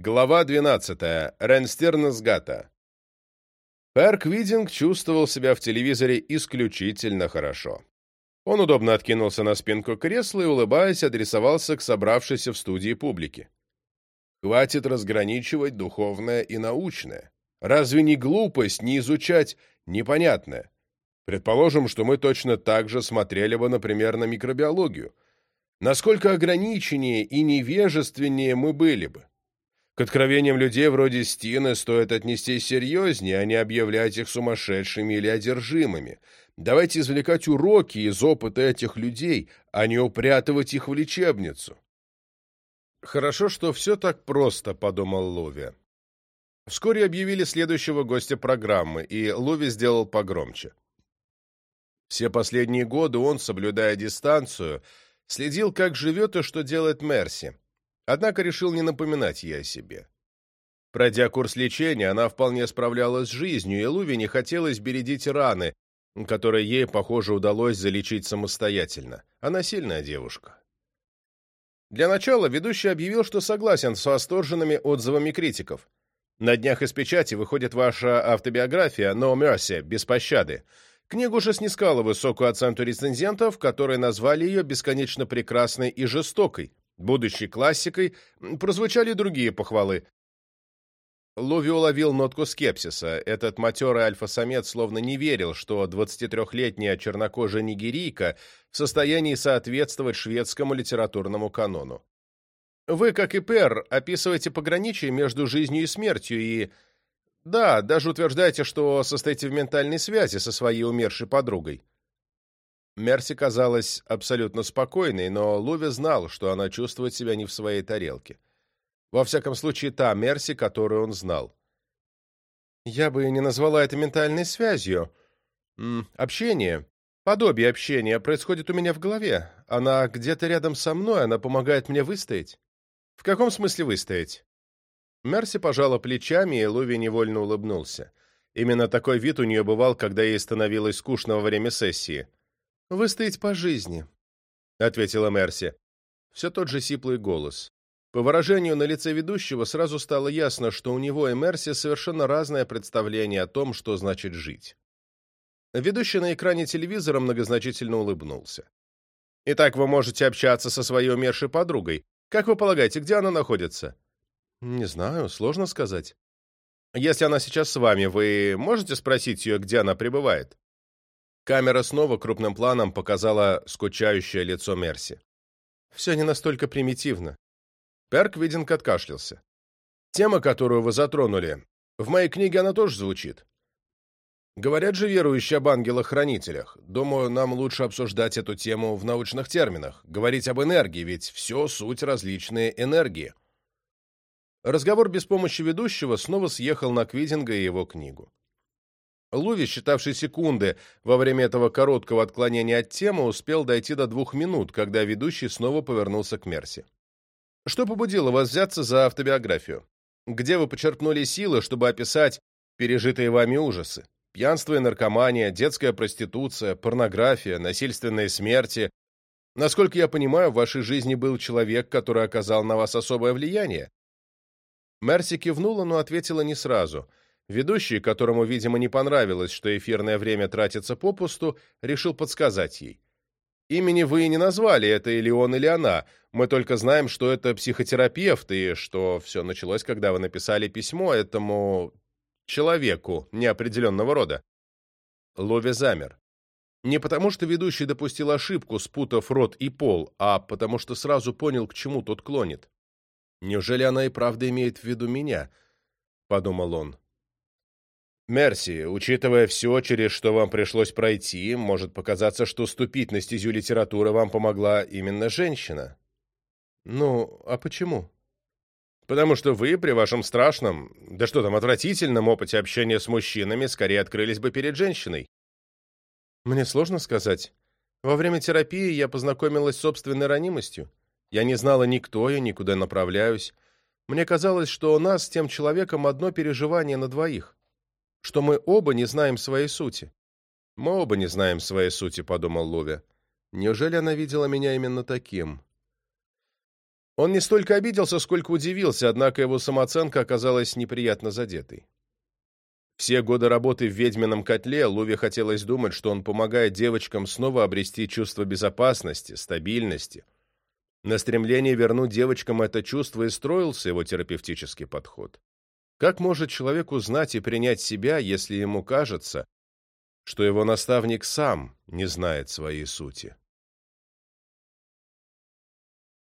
Глава 12. Ренстернсгата. Перк Видинг чувствовал себя в телевизоре исключительно хорошо. Он удобно откинулся на спинку кресла и, улыбаясь, адресовался к собравшейся в студии публике. Хватит разграничивать духовное и научное. Разве не глупость не изучать непонятное? Предположим, что мы точно так же смотрели бы, например, на микробиологию. Насколько ограниченнее и невежественнее мы были бы. К откровениям людей вроде Стины стоит отнестись серьезнее, а не объявлять их сумасшедшими или одержимыми. Давайте извлекать уроки из опыта этих людей, а не упрятывать их в лечебницу. «Хорошо, что все так просто», — подумал Лови. Вскоре объявили следующего гостя программы, и Лови сделал погромче. Все последние годы он, соблюдая дистанцию, следил, как живет и что делает Мерси. Однако решил не напоминать ей о себе. Пройдя курс лечения, она вполне справлялась с жизнью, и Луве не хотелось бередить раны, которые ей, похоже, удалось залечить самостоятельно. Она сильная девушка. Для начала ведущий объявил, что согласен с восторженными отзывами критиков. На днях из печати выходит ваша автобиография «No Mercy» — «Без пощады». Книгу же снискала высокую оценку рецензентов, которые назвали ее бесконечно прекрасной и жестокой, Будучи классикой, прозвучали другие похвалы. Лови уловил нотку скепсиса. Этот матерый альфа-самец словно не верил, что 23-летняя чернокожая нигерийка в состоянии соответствовать шведскому литературному канону. Вы, как и Пер, описываете пограничие между жизнью и смертью и... Да, даже утверждаете, что состоите в ментальной связи со своей умершей подругой. Мерси казалась абсолютно спокойной, но Луви знал, что она чувствует себя не в своей тарелке. Во всяком случае, та Мерси, которую он знал. «Я бы не назвала это ментальной связью. М общение, подобие общения происходит у меня в голове. Она где-то рядом со мной, она помогает мне выстоять». «В каком смысле выстоять?» Мерси пожала плечами, и Луви невольно улыбнулся. Именно такой вид у нее бывал, когда ей становилось скучно во время сессии выстоять по жизни», — ответила Мерси. Все тот же сиплый голос. По выражению на лице ведущего сразу стало ясно, что у него и Мерси совершенно разное представление о том, что значит жить. Ведущий на экране телевизора многозначительно улыбнулся. «Итак, вы можете общаться со своей умершей подругой. Как вы полагаете, где она находится?» «Не знаю, сложно сказать». «Если она сейчас с вами, вы можете спросить ее, где она пребывает?» Камера снова крупным планом показала скучающее лицо Мерси. «Все не настолько примитивно». Перк Видинг откашлялся. «Тема, которую вы затронули, в моей книге она тоже звучит. Говорят же верующие об ангелах-хранителях. Думаю, нам лучше обсуждать эту тему в научных терминах, говорить об энергии, ведь все суть различные энергии». Разговор без помощи ведущего снова съехал на Квидинга и его книгу. Луви, считавший секунды во время этого короткого отклонения от темы, успел дойти до двух минут, когда ведущий снова повернулся к Мерси. Что побудило вас взяться за автобиографию? Где вы почерпнули силы, чтобы описать пережитые вами ужасы? Пьянство и наркомания, детская проституция, порнография, насильственные смерти. Насколько я понимаю, в вашей жизни был человек, который оказал на вас особое влияние. Мерси кивнула, но ответила не сразу — Ведущий, которому, видимо, не понравилось, что эфирное время тратится попусту, решил подсказать ей. «Имени вы и не назвали, это или он, или она. Мы только знаем, что это психотерапевт, и что все началось, когда вы написали письмо этому... человеку неопределенного рода». Лови замер. Не потому, что ведущий допустил ошибку, спутав рот и пол, а потому, что сразу понял, к чему тот клонит. «Неужели она и правда имеет в виду меня?» — подумал он. Мерси, учитывая все, через что вам пришлось пройти, может показаться, что ступить на стезю литературы вам помогла именно женщина. Ну, а почему? Потому что вы при вашем страшном, да что там, отвратительном опыте общения с мужчинами скорее открылись бы перед женщиной. Мне сложно сказать. Во время терапии я познакомилась с собственной ранимостью. Я не знала никто, я никуда направляюсь. Мне казалось, что у нас с тем человеком одно переживание на двоих что мы оба не знаем своей сути. Мы оба не знаем своей сути, подумал Лови. Неужели она видела меня именно таким? Он не столько обиделся, сколько удивился, однако его самооценка оказалась неприятно задетой. Все годы работы в ведьмином котле Луве хотелось думать, что он помогает девочкам снова обрести чувство безопасности, стабильности. На стремление вернуть девочкам это чувство и строился его терапевтический подход. Как может человек узнать и принять себя, если ему кажется, что его наставник сам не знает своей сути?